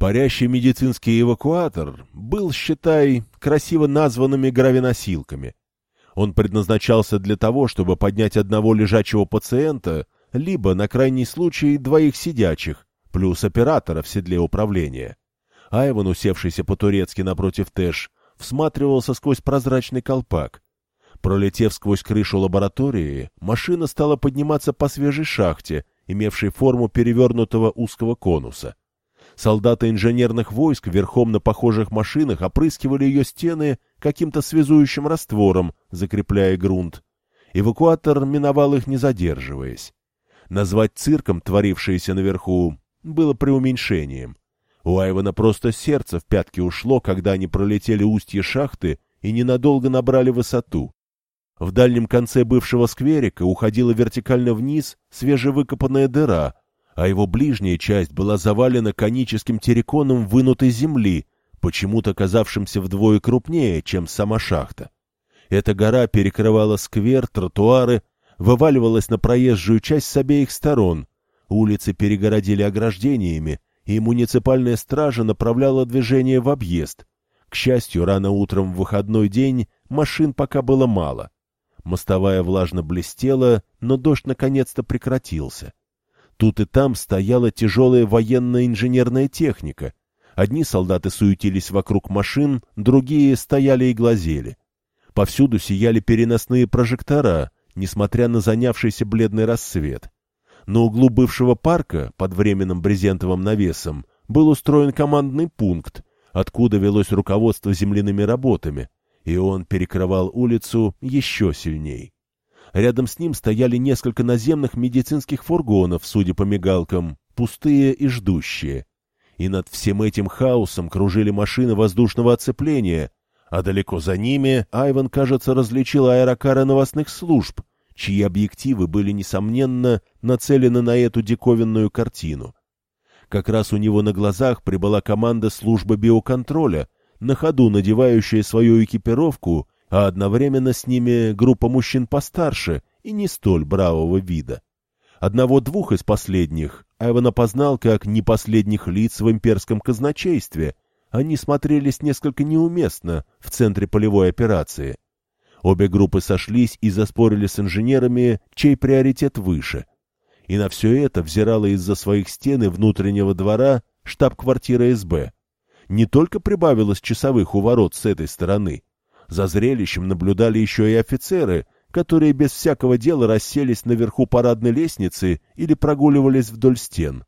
Парящий медицинский эвакуатор был, считай, красиво названными гравиносилками. Он предназначался для того, чтобы поднять одного лежачего пациента, либо, на крайний случай, двоих сидячих, плюс оператора в седле управления. Айван, усевшийся по-турецки напротив Тэш, всматривался сквозь прозрачный колпак. Пролетев сквозь крышу лаборатории, машина стала подниматься по свежей шахте, имевшей форму перевернутого узкого конуса. Солдаты инженерных войск верхом на похожих машинах опрыскивали ее стены каким-то связующим раствором, закрепляя грунт. Эвакуатор миновал их, не задерживаясь. Назвать цирком творившееся наверху было преуменьшением. У Айвана просто сердце в пятки ушло, когда они пролетели устье шахты и ненадолго набрали высоту. В дальнем конце бывшего скверика уходила вертикально вниз свежевыкопанная дыра, а его ближняя часть была завалена коническим терриконом вынутой земли, почему-то казавшимся вдвое крупнее, чем сама шахта. Эта гора перекрывала сквер, тротуары, вываливалась на проезжую часть с обеих сторон. Улицы перегородили ограждениями, и муниципальная стража направляла движение в объезд. К счастью, рано утром в выходной день машин пока было мало. Мостовая влажно блестела, но дождь наконец-то прекратился. Тут и там стояла тяжелая военная инженерная техника. Одни солдаты суетились вокруг машин, другие стояли и глазели. Повсюду сияли переносные прожектора, несмотря на занявшийся бледный рассвет. На углу бывшего парка, под временным брезентовым навесом, был устроен командный пункт, откуда велось руководство земляными работами, и он перекрывал улицу еще сильней. Рядом с ним стояли несколько наземных медицинских фургонов, судя по мигалкам, пустые и ждущие. И над всем этим хаосом кружили машины воздушного оцепления, а далеко за ними Айван, кажется, различил аэрокары новостных служб, чьи объективы были, несомненно, нацелены на эту диковинную картину. Как раз у него на глазах прибыла команда службы биоконтроля, на ходу надевающая свою экипировку а одновременно с ними группа мужчин постарше и не столь бравого вида. Одного-двух из последних Айван опознал как не последних лиц в имперском казначействе. Они смотрелись несколько неуместно в центре полевой операции. Обе группы сошлись и заспорили с инженерами, чей приоритет выше. И на все это взирала из-за своих стен и внутреннего двора штаб-квартира СБ. Не только прибавилось часовых у ворот с этой стороны, за зрелищем наблюдали еще и офицеры, которые без всякого дела расселись наверху парадной лестницы или прогуливались вдоль стен.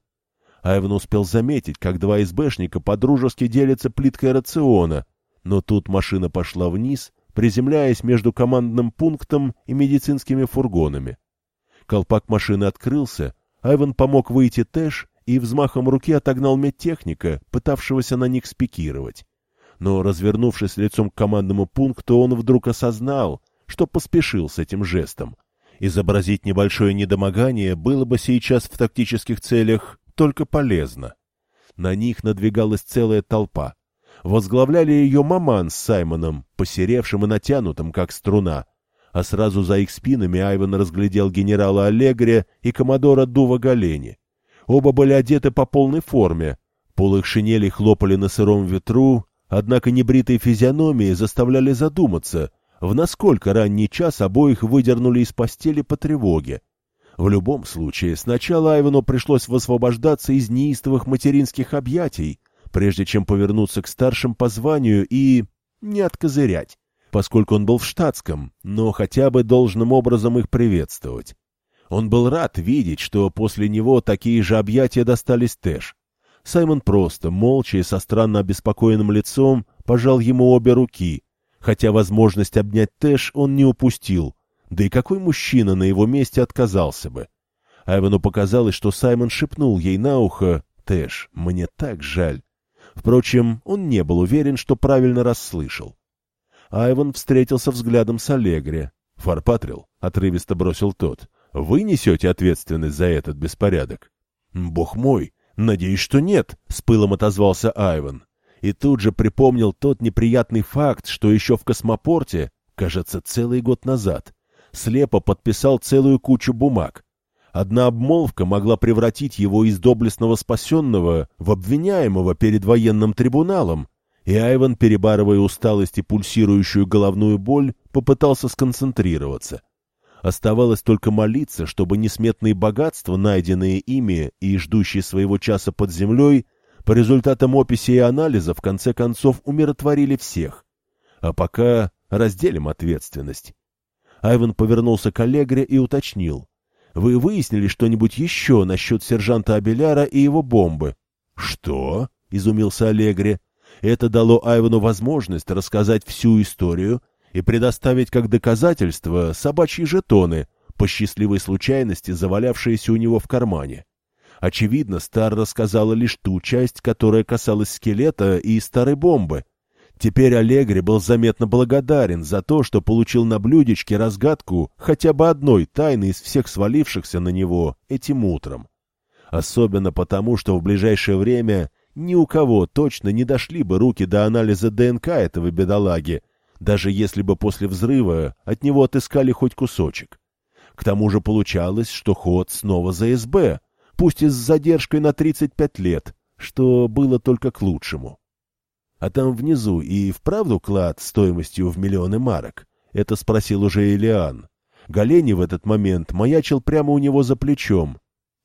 Айвен успел заметить, как два СБшника подружески делятся плиткой рациона, но тут машина пошла вниз, приземляясь между командным пунктом и медицинскими фургонами. Колпак машины открылся, Айвен помог выйти Тэш и взмахом руки отогнал медтехника, пытавшегося на них спикировать но, развернувшись лицом к командному пункту, он вдруг осознал, что поспешил с этим жестом. Изобразить небольшое недомогание было бы сейчас в тактических целях только полезно. На них надвигалась целая толпа. Возглавляли ее маман с Саймоном, посеревшим и натянутым, как струна. А сразу за их спинами Айван разглядел генерала Аллегрия и коммодора Дува Галени. Оба были одеты по полной форме. Пол их шинелей хлопали на сыром ветру, Однако небритые физиономии заставляли задуматься, в насколько ранний час обоих выдернули из постели по тревоге. В любом случае, сначала Айвану пришлось высвобождаться из неистовых материнских объятий, прежде чем повернуться к старшим по званию и... не откозырять, поскольку он был в штатском, но хотя бы должным образом их приветствовать. Он был рад видеть, что после него такие же объятия достались Тэш. Саймон просто, молча и со странно обеспокоенным лицом, пожал ему обе руки, хотя возможность обнять Тэш он не упустил. Да и какой мужчина на его месте отказался бы? Айвану показалось, что Саймон шепнул ей на ухо «Тэш, мне так жаль». Впрочем, он не был уверен, что правильно расслышал. Айван встретился взглядом с Аллегри. «Фарпатрил», — отрывисто бросил тот, — «вы несете ответственность за этот беспорядок?» «Бог мой!» «Надеюсь, что нет», — с пылом отозвался Айван. И тут же припомнил тот неприятный факт, что еще в космопорте, кажется, целый год назад, слепо подписал целую кучу бумаг. Одна обмолвка могла превратить его из доблестного спасенного в обвиняемого перед военным трибуналом, и Айван, перебарывая усталость и пульсирующую головную боль, попытался сконцентрироваться. Оставалось только молиться, чтобы несметные богатства, найденные ими и ждущие своего часа под землей, по результатам описи и анализа в конце концов умиротворили всех. А пока разделим ответственность. Айван повернулся к Аллегре и уточнил. Вы выяснили что-нибудь еще насчет сержанта Абеляра и его бомбы? — Что? — изумился Аллегри. Это дало Айвану возможность рассказать всю историю и предоставить как доказательство собачьи жетоны, по счастливой случайности завалявшиеся у него в кармане. Очевидно, Стар рассказала лишь ту часть, которая касалась скелета и старой бомбы, Теперь Аллегри был заметно благодарен за то, что получил на блюдечке разгадку хотя бы одной тайны из всех свалившихся на него этим утром. Особенно потому, что в ближайшее время ни у кого точно не дошли бы руки до анализа ДНК этого бедолаги, даже если бы после взрыва от него отыскали хоть кусочек. К тому же получалось, что ход снова за СБ, пусть и с задержкой на 35 лет, что было только к лучшему. А там внизу и вправду клад стоимостью в миллионы марок? Это спросил уже Элиан. Галени в этот момент маячил прямо у него за плечом.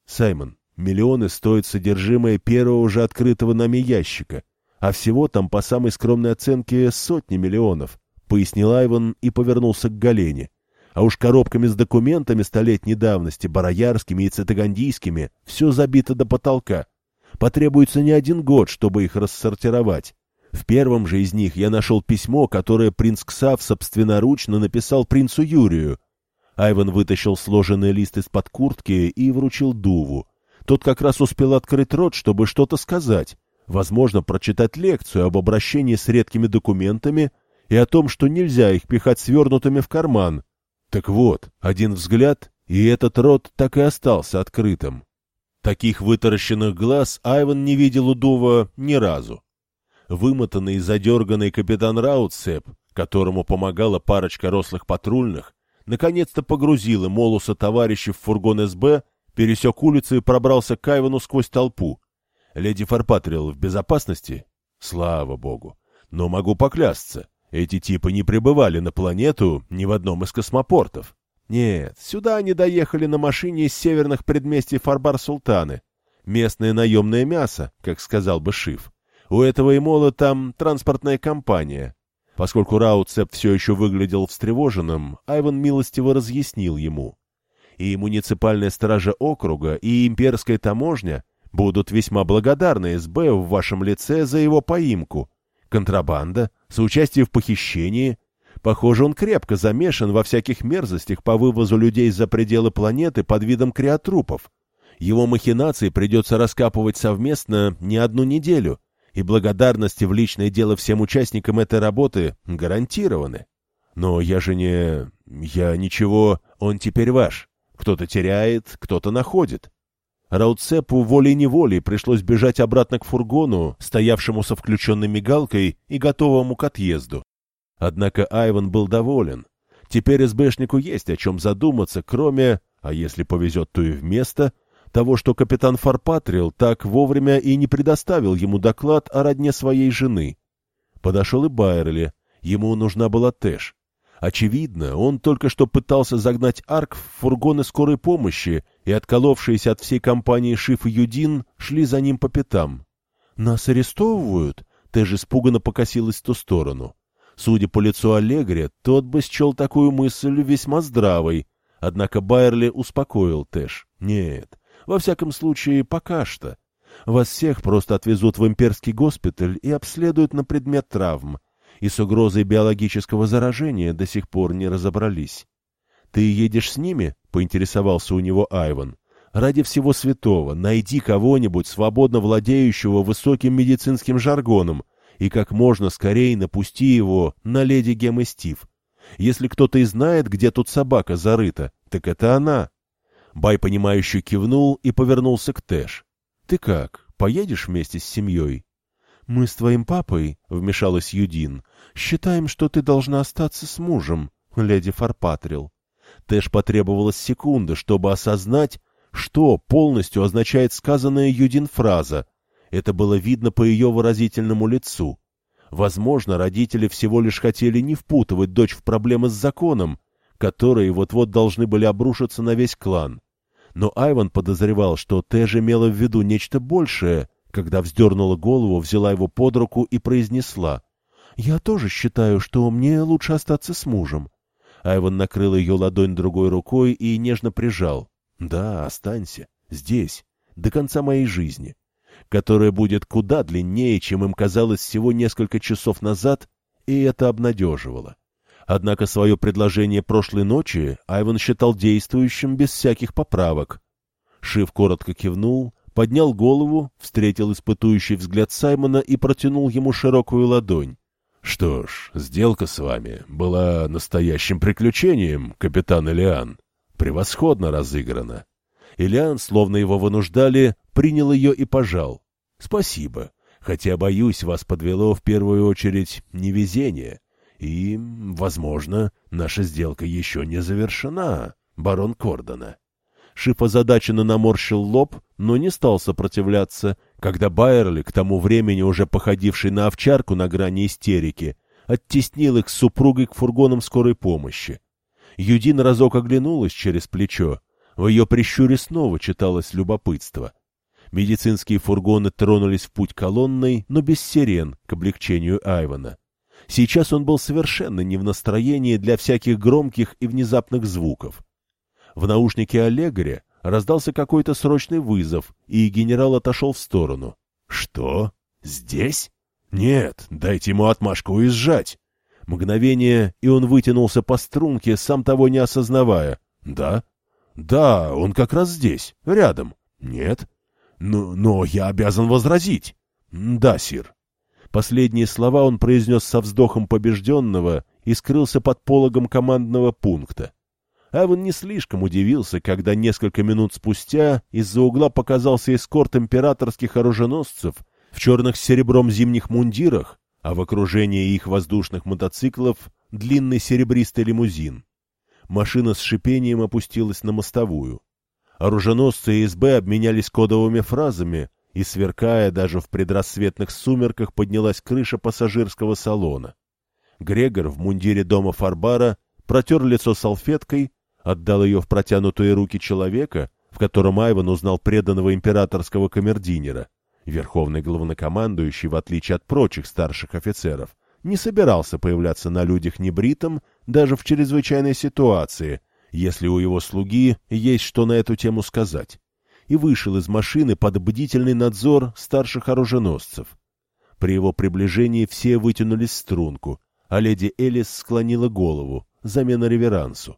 Саймон, миллионы стоит содержимое первого уже открытого нами ящика, а всего там по самой скромной оценке сотни миллионов, пояснил Айван и повернулся к Галене. А уж коробками с документами столетней давности, бароярскими и цитагандийскими, все забито до потолка. Потребуется не один год, чтобы их рассортировать. В первом же из них я нашел письмо, которое принц Ксав собственноручно написал принцу Юрию. Айван вытащил сложенный лист из-под куртки и вручил Дуву. Тот как раз успел открыть рот, чтобы что-то сказать, возможно, прочитать лекцию об обращении с редкими документами и о том, что нельзя их пихать свернутыми в карман. Так вот, один взгляд, и этот рот так и остался открытым. Таких вытаращенных глаз Айван не видел у Дува ни разу вымотанный и задерганный капитан Раутсеп, которому помогала парочка рослых патрульных, наконец-то погрузил и Молуса товарищей в фургон СБ, пересек улицу и пробрался к Айвану сквозь толпу. Леди Фарпатрил в безопасности? Слава богу. Но могу поклясться, эти типы не прибывали на планету ни в одном из космопортов. Нет, сюда они доехали на машине из северных предместий Фарбар-Султаны. Местное наемное мясо, как сказал бы Шиф. У этого Эмола там транспортная компания. Поскольку Раутцеп все еще выглядел встревоженным, Айван милостиво разъяснил ему. И муниципальная стража округа, и имперская таможня будут весьма благодарны СБ в вашем лице за его поимку. Контрабанда, соучастие в похищении. Похоже, он крепко замешан во всяких мерзостях по вывозу людей за пределы планеты под видом криотрупов. Его махинации придется раскапывать совместно не одну неделю — и благодарности в личное дело всем участникам этой работы гарантированы. Но я же не... я ничего... Он теперь ваш. Кто-то теряет, кто-то находит. Рауцепу волей-неволей пришлось бежать обратно к фургону, стоявшему со включенной мигалкой и готовому к отъезду. Однако Айван был доволен. Теперь СБшнику есть о чем задуматься, кроме, а если повезет, то и вместо, того, что капитан Фарпатрил так вовремя и не предоставил ему доклад о родне своей жены. Подошел и Байерли, ему нужна была Тэш. Очевидно, он только что пытался загнать Арк в фургоны скорой помощи, и отколовшиеся от всей компании Шиф и Юдин шли за ним по пятам. «Нас арестовывают?» Тэш испуганно покосилась в ту сторону. Судя по лицу Аллегри, тот бы счел такую мысль весьма здравой, однако Байерли успокоил Тэш. «Нет, во всяком случае, пока что. Вас всех просто отвезут в имперский госпиталь и обследуют на предмет травм, и с угрозой биологического заражения до сих пор не разобрались. «Ты едешь с ними?» — поинтересовался у него Айван. «Ради всего святого, найди кого-нибудь, свободно владеющего высоким медицинским жаргоном, и как можно скорее напусти его на леди Гем и Стив. Если кто-то и знает, где тут собака зарыта, так это она». Бай, понимающе кивнул и повернулся к Тэш. — Ты как, поедешь вместе с семьей? — Мы с твоим папой, — вмешалась Юдин, — считаем, что ты должна остаться с мужем, леди Фарпатрил. Тэш потребовалась секунда, чтобы осознать, Что полностью означает сказанная Юдин фраза? Это было видно по ее выразительному лицу. Возможно, родители всего лишь хотели не впутывать дочь в проблемы с законом, которые вот-вот должны были обрушиться на весь клан. Но Айван подозревал, что Тэш имела в виду нечто большее, когда вздернула голову, взяла его под руку и произнесла. «Я тоже считаю, что мне лучше остаться с мужем». Айван накрыл ее ладонь другой рукой и нежно прижал. «Да, останься. Здесь. До конца моей жизни. Которая будет куда длиннее, чем им казалось всего несколько часов назад, и это обнадеживало. Однако свое предложение прошлой ночи Айван считал действующим без всяких поправок. Шиф коротко кивнул, поднял голову, встретил испытующий взгляд Саймона и протянул ему широкую ладонь. — Что ж, сделка с вами была настоящим приключением, капитан Элиан. Превосходно разыграна. Элиан, словно его вынуждали, принял ее и пожал. — Спасибо, хотя, боюсь, вас подвело в первую очередь невезение. И, возможно, наша сделка еще не завершена, барон Кордона. Шип озадаченно наморщил лоб, но не стал сопротивляться, когда Байерли, к тому времени уже походивший на овчарку на грани истерики, оттеснил их с супругой к фургонам скорой помощи. Юдин разок оглянулась через плечо. В ее прищуре снова читалось любопытство. Медицинские фургоны тронулись в путь колонной, но без сирен, к облегчению Айвана. Сейчас он был совершенно не в настроении для всяких громких и внезапных звуков. В наушнике Олегаря раздался какой-то срочный вызов, и генерал отошел в сторону. «Что? Здесь? Нет, дайте ему отмашку уезжать!» Мгновение, и он вытянулся по струнке, сам того не осознавая. «Да? Да, он как раз здесь, рядом. Нет? Но, но я обязан возразить. Да, сир. Последние слова он произнес со вздохом побежденного и скрылся под пологом командного пункта. Аван не слишком удивился, когда несколько минут спустя из-за угла показался эскорт императорских оруженосцев в черных с серебром зимних мундирах, а в окружении их воздушных мотоциклов длинный серебристый лимузин. Машина с шипением опустилась на мостовую. Оруженосцы СБ обменялись кодовыми фразами, и, сверкая даже в предрассветных сумерках, поднялась крыша пассажирского салона. Грегор в мундире дома Фарбара протер лицо салфеткой, отдал ее в протянутые руки человека, в котором Айван узнал преданного императорского камердинера. Верховный главнокомандующий, в отличие от прочих старших офицеров, не собирался появляться на людях небритым даже в чрезвычайной ситуации, если у его слуги есть что на эту тему сказать и вышел из машины под бдительный надзор старших оруженосцев. При его приближении все вытянулись струнку, а леди Элис склонила голову, замена реверансу.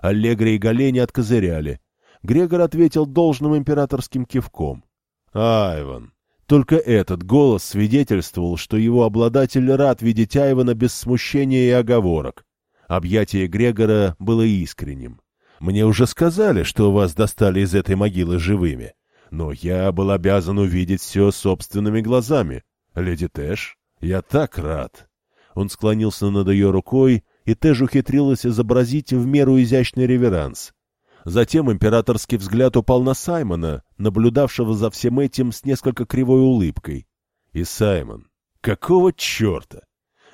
Аллегри и Галени откозыряли. Грегор ответил должным императорским кивком. «Айван!» Только этот голос свидетельствовал, что его обладатель рад видеть Айвана без смущения и оговорок. Объятие Грегора было искренним. Мне уже сказали, что вас достали из этой могилы живыми. Но я был обязан увидеть все собственными глазами. Леди Тэш, я так рад. Он склонился над ее рукой, и Тэш ухитрилась изобразить в меру изящный реверанс. Затем императорский взгляд упал на Саймона, наблюдавшего за всем этим с несколько кривой улыбкой. И Саймон, какого черта?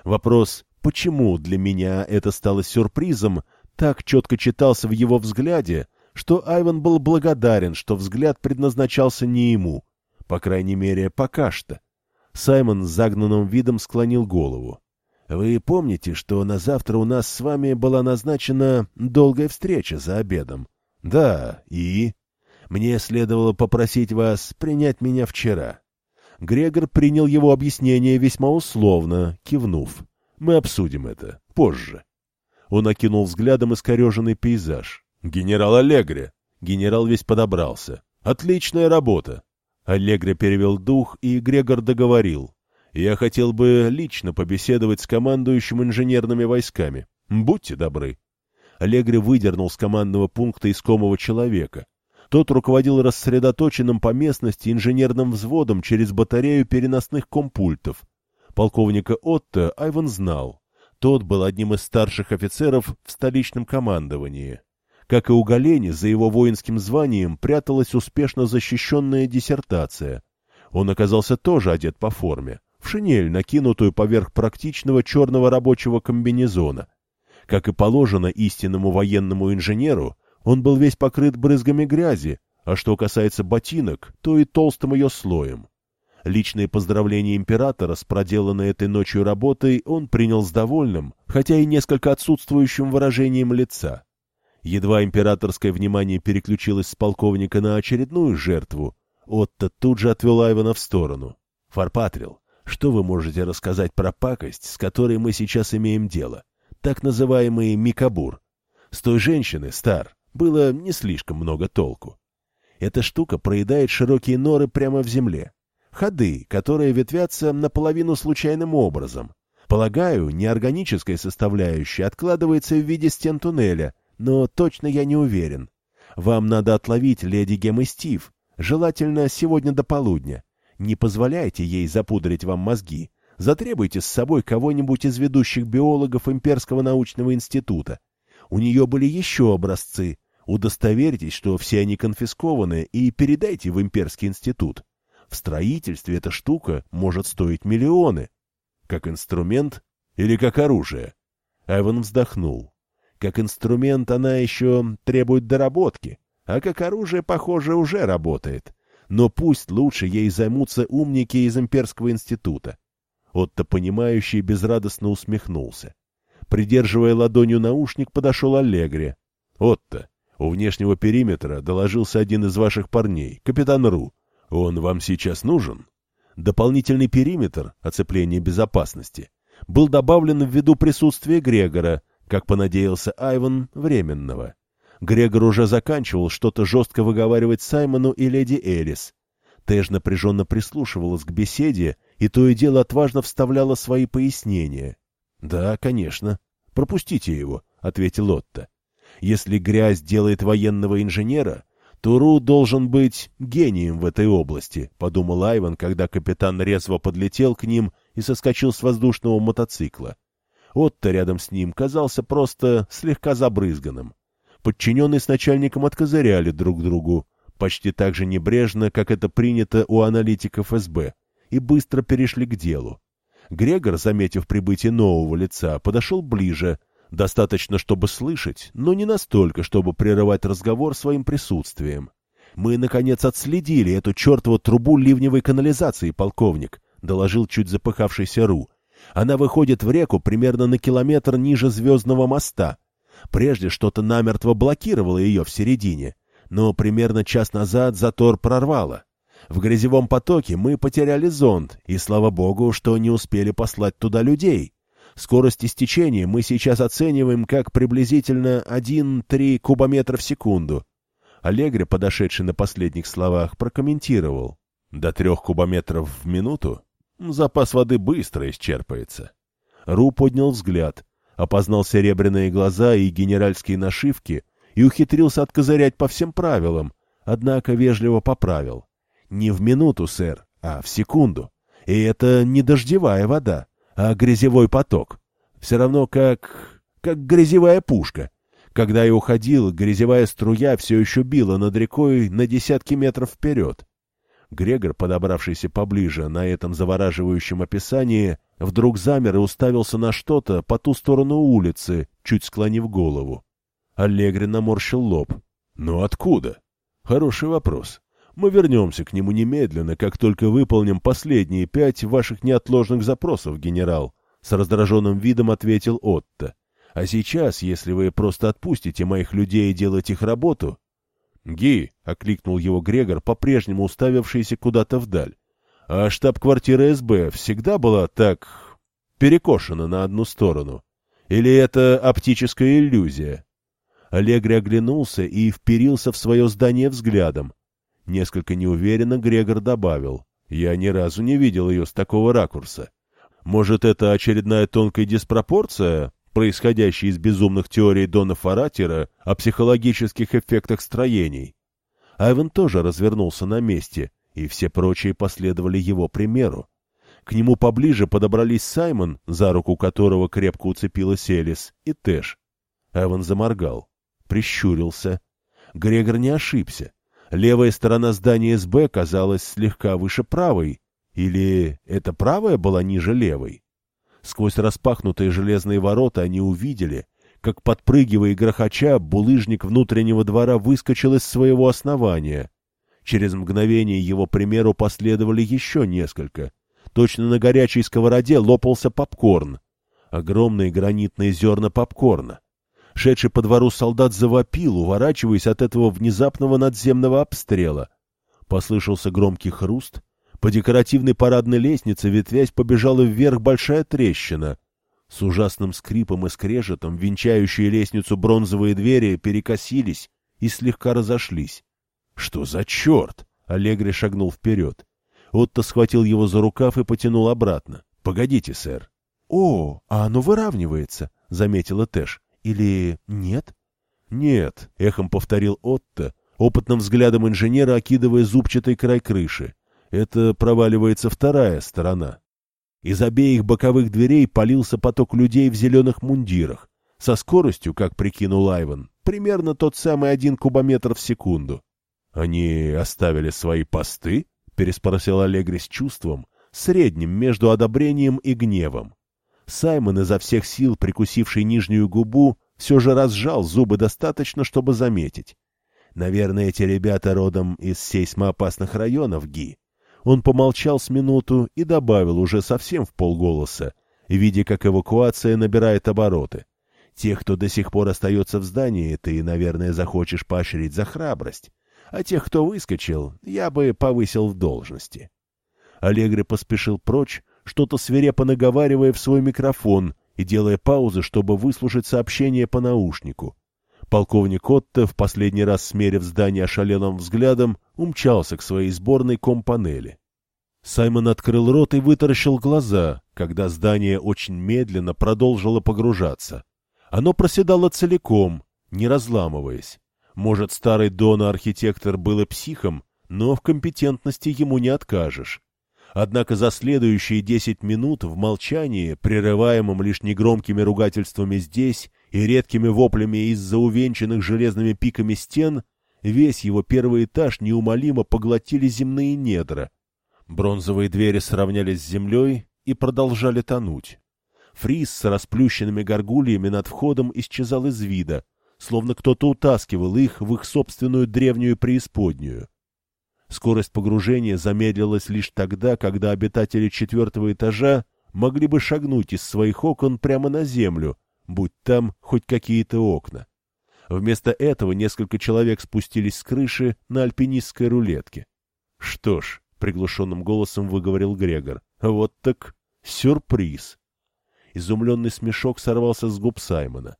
Вопрос «почему для меня это стало сюрпризом?» так четко читался в его взгляде, что Айван был благодарен, что взгляд предназначался не ему, по крайней мере, пока что. Саймон с загнанным видом склонил голову. «Вы помните, что на завтра у нас с вами была назначена долгая встреча за обедом?» «Да, и...» «Мне следовало попросить вас принять меня вчера». Грегор принял его объяснение весьма условно, кивнув. «Мы обсудим это позже». Он окинул взглядом искореженный пейзаж. «Генерал Аллегре!» Генерал весь подобрался. «Отличная работа!» Аллегре перевел дух, и Грегор договорил. «Я хотел бы лично побеседовать с командующим инженерными войсками. Будьте добры». Аллегре выдернул с командного пункта искомого человека. Тот руководил рассредоточенным по местности инженерным взводом через батарею переносных компультов. Полковника Отто Айван знал. Тот был одним из старших офицеров в столичном командовании. Как и у Галени, за его воинским званием пряталась успешно защищенная диссертация. Он оказался тоже одет по форме, шинель, накинутую поверх практичного черного рабочего комбинезона. Как и положено истинному военному инженеру, он был весь покрыт брызгами грязи, а что касается ботинок, то и толстым ее слоем. Личные поздравления императора с проделанной этой ночью работой он принял с довольным, хотя и несколько отсутствующим выражением лица. Едва императорское внимание переключилось с полковника на очередную жертву, Отто тут же отвел Айвана в сторону. «Фарпатрил, что вы можете рассказать про пакость, с которой мы сейчас имеем дело? Так называемый Микабур. С той женщины, Стар, было не слишком много толку. Эта штука проедает широкие норы прямо в земле. Ходы, которые ветвятся наполовину случайным образом. Полагаю, неорганическая составляющая откладывается в виде стен туннеля, но точно я не уверен. Вам надо отловить леди Гем и Стив, желательно сегодня до полудня. Не позволяйте ей запудрить вам мозги. Затребуйте с собой кого-нибудь из ведущих биологов Имперского научного института. У нее были еще образцы. Удостоверьтесь, что все они конфискованы, и передайте в Имперский институт. В строительстве эта штука может стоить миллионы. Как инструмент или как оружие? Эван вздохнул. Как инструмент она еще требует доработки, а как оружие, похоже, уже работает. Но пусть лучше ей займутся умники из Имперского института. Отто, понимающий, безрадостно усмехнулся. Придерживая ладонью наушник, подошел Аллегри. «Отто, у внешнего периметра доложился один из ваших парней, капитан Ру. Он вам сейчас нужен?» Дополнительный периметр, оцепление безопасности, был добавлен ввиду присутствия Грегора, как понадеялся Айван, временного. Грегор уже заканчивал что-то жестко выговаривать Саймону и леди Элис. Тэш напряженно прислушивалась к беседе и то и дело отважно вставляла свои пояснения. — Да, конечно. Пропустите его, — ответил Отто. — Если грязь делает военного инженера, то Ру должен быть гением в этой области, — подумал Айван, когда капитан резво подлетел к ним и соскочил с воздушного мотоцикла. Отто рядом с ним казался просто слегка забрызганным. Подчиненные с начальником откозыряли друг другу, почти так же небрежно, как это принято у аналитиков СБ, и быстро перешли к делу. Грегор, заметив прибытие нового лица, подошел ближе, достаточно, чтобы слышать, но не настолько, чтобы прерывать разговор своим присутствием. «Мы, наконец, отследили эту чертову трубу ливневой канализации, полковник», — доложил чуть запыхавшийся Ру. Она выходит в реку примерно на километр ниже Звездного моста. Прежде что-то намертво блокировало ее в середине, но примерно час назад затор прорвало. В грязевом потоке мы потеряли зонд, и слава богу, что не успели послать туда людей. Скорость истечения мы сейчас оцениваем как приблизительно 1-3 кубометра в секунду. Аллегри, подошедший на последних словах, прокомментировал. До трех кубометров в минуту Запас воды быстро исчерпается. Ру поднял взгляд, опознал серебряные глаза и генеральские нашивки и ухитрился откозырять по всем правилам, однако вежливо поправил. Не в минуту, сэр, а в секунду. И это не дождевая вода, а грязевой поток. Все равно как... как грязевая пушка. Когда я уходил, грязевая струя все еще била над рекой на десятки метров вперед. Грегор, подобравшийся поближе на этом завораживающем описании, вдруг замер и уставился на что-то по ту сторону улицы, чуть склонив голову. Аллегри наморщил лоб. «Но откуда?» «Хороший вопрос. Мы вернемся к нему немедленно, как только выполним последние пять ваших неотложных запросов, генерал», — с раздраженным видом ответил Отто. «А сейчас, если вы просто отпустите моих людей делать их работу, «Ги!» — окликнул его Грегор, по-прежнему уставившийся куда-то вдаль. «А штаб-квартира СБ всегда была так... перекошена на одну сторону? Или это оптическая иллюзия?» Аллегри оглянулся и вперился в свое здание взглядом. Несколько неуверенно Грегор добавил. «Я ни разу не видел ее с такого ракурса. Может, это очередная тонкая диспропорция, происходящий из безумных теорий Дона Фаратера о психологических эффектах строений. Айвен тоже развернулся на месте, и все прочие последовали его примеру. К нему поближе подобрались Саймон, за руку которого крепко уцепилась Элис, и Тэш. Айвен заморгал. прищурился. Грегор не ошибся. Левая сторона здания СБ казалась слегка выше правой. Или эта правая была ниже левой? Сквозь распахнутые железные ворота они увидели, как, подпрыгивая и грохоча, булыжник внутреннего двора выскочил из своего основания. Через мгновение его примеру последовали еще несколько. Точно на горячей сковороде лопался попкорн. Огромные гранитные зерна попкорна. Шедший по двору солдат завопил, уворачиваясь от этого внезапного надземного обстрела. Послышался громкий хруст. По декоративной парадной лестнице, ветвясь, побежала вверх большая трещина. С ужасным скрипом и скрежетом венчающие лестницу бронзовые двери перекосились и слегка разошлись. «Что за черт?» — Аллегри шагнул вперед. Отто схватил его за рукав и потянул обратно. «Погодите, сэр». «О, а оно выравнивается», — заметила Тэш. «Или нет?» «Нет», — эхом повторил Отто, опытным взглядом инженера окидывая зубчатый край крыши. «Это проваливается вторая сторона». Из обеих боковых дверей полился поток людей в зеленых мундирах, со скоростью, как прикинул Айван, примерно тот самый один кубометр в секунду. «Они оставили свои посты?» — переспросил Аллегри с чувством, средним между одобрением и гневом. Саймон, изо всех сил прикусивший нижнюю губу, все же разжал зубы достаточно, чтобы заметить. Наверное, эти ребята родом из сейсмоопасных районов, Ги. Он помолчал с минуту и добавил уже совсем в полголоса, видя, как эвакуация набирает обороты. Тех, кто до сих пор остается в здании, ты, наверное, захочешь поощрить за храбрость. А тех, кто выскочил, я бы повысил в должности. Аллегри поспешил прочь, что-то свирепо наговаривая в свой микрофон и делая паузы, чтобы выслушать сообщение по наушнику. Полковник Отто, в последний раз смерив здание ошалелым взглядом, умчался к своей сборной компанели. Саймон открыл рот и вытаращил глаза, когда здание очень медленно продолжило погружаться. Оно проседало целиком, не разламываясь. Может, старый Дона-архитектор был и психом, но в компетентности ему не откажешь. Однако за следующие десять минут в молчании, прерываемом лишь негромкими ругательствами здесь и редкими воплями из-за увенчанных железными пиками стен, весь его первый этаж неумолимо поглотили земные недра. Бронзовые двери сравнялись с землей и продолжали тонуть. Фриз с расплющенными горгульями над входом исчезал из вида, словно кто-то утаскивал их в их собственную древнюю преисподнюю. Скорость погружения замедлилась лишь тогда, когда обитатели четвертого этажа могли бы шагнуть из своих окон прямо на землю, будь там хоть какие-то окна. Вместо этого несколько человек спустились с крыши на альпинистской рулетке. — Что ж, — приглушенным голосом выговорил Грегор, — вот так сюрприз. Изумленный смешок сорвался с губ Саймона.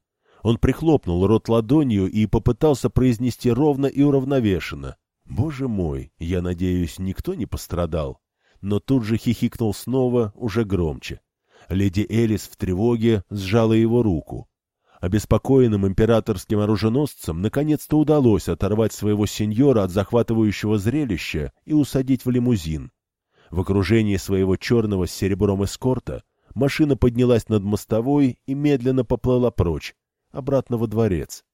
Он прихлопнул рот ладонью и попытался произнести ровно и уравновешенно. Боже мой, я надеюсь, никто не пострадал. Но тут же хихикнул снова, уже громче. Леди Элис в тревоге сжала его руку. Обеспокоенным императорским оруженосцам наконец-то удалось оторвать своего сеньора от захватывающего зрелища и усадить в лимузин. В окружении своего черного с серебром эскорта машина поднялась над мостовой и медленно поплыла прочь, обратно во дворец.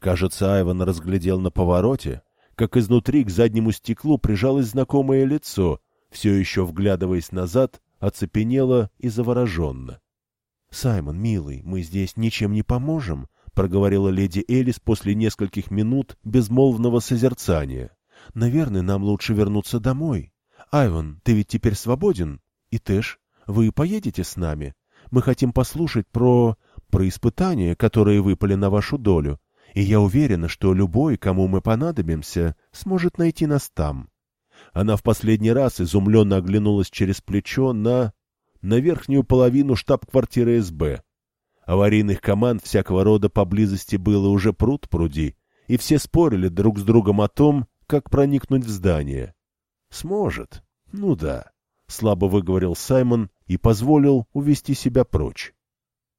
Кажется, Айван разглядел на повороте, как изнутри к заднему стеклу прижалось знакомое лицо, все еще вглядываясь назад, оцепенело и завороженно. — Саймон, милый, мы здесь ничем не поможем, — проговорила леди Элис после нескольких минут безмолвного созерцания. — Наверное, нам лучше вернуться домой. Айван, ты ведь теперь свободен? И Тэш, вы поедете с нами? Мы хотим послушать про... про испытания, которые выпали на вашу долю и я уверена, что любой, кому мы понадобимся, сможет найти нас там. Она в последний раз изумленно оглянулась через плечо на... на верхнюю половину штаб-квартиры СБ. Аварийных команд всякого рода поблизости было уже пруд пруди, и все спорили друг с другом о том, как проникнуть в здание. «Сможет. Ну да», — слабо выговорил Саймон и позволил увести себя прочь.